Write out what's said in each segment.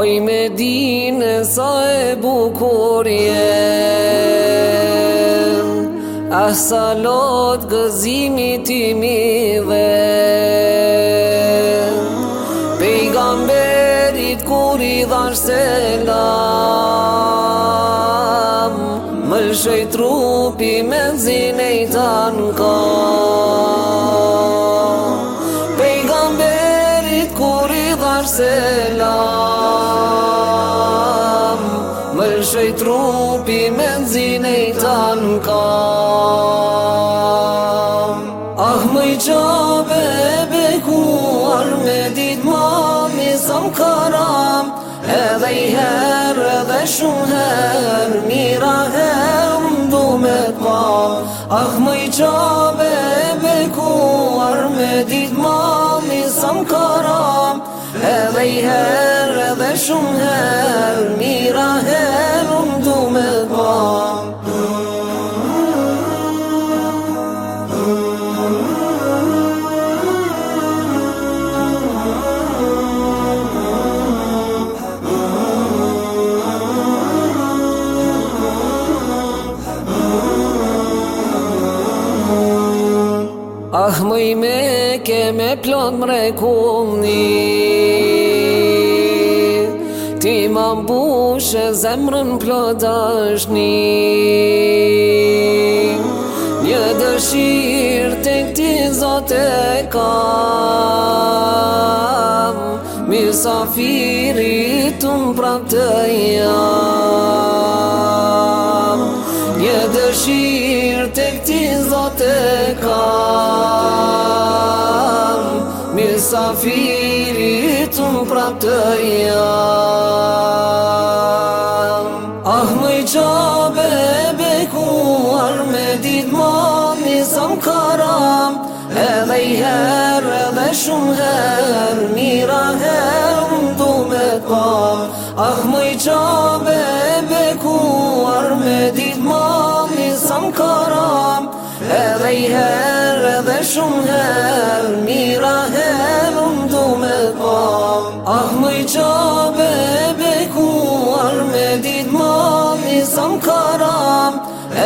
oj me dinë sa e bukur jem Asa lot gëzimi ti mi dhe Pejgamberit kur i dhash selam Më lëshoj trupi me zine i tanë ka Pejgamberit kur i dhash selam trupi me nëzine i ta nuk kam Ah më i qabe e bekuar me dit ma mi sa karam Edhe i herë edhe shumë herë mira herë më du me të ma Ah më i qabe e bekuar me dit ma mi sa karam Edhe i herë edhe shumë herë mira herë me ba Ah, mëj me ke ma mbushe zemrën plodash një Një dëshirë të këti zote kam Misa firë i të më prap të jam Një dëshirë të këti zote kam safiri unë prap të jam Ah më i qabe bekuar me dit ma një sam karam Edhe i her edhe shumë her mira her më du me pa Ah më i qabe bekuar me dit ma një sam karam Edhe i her edhe shumë her mira her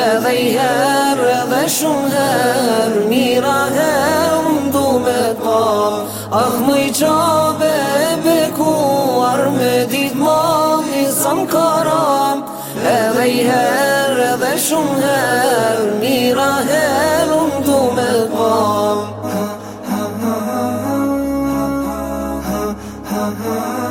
edhe i herë dhe shumë herë Mira herë më du me pa Ah më i qabe e bekuar Me ditë ma mi sa më karam Edhe i herë dhe shumë herë Mira herë më du me pa ha ha ha ha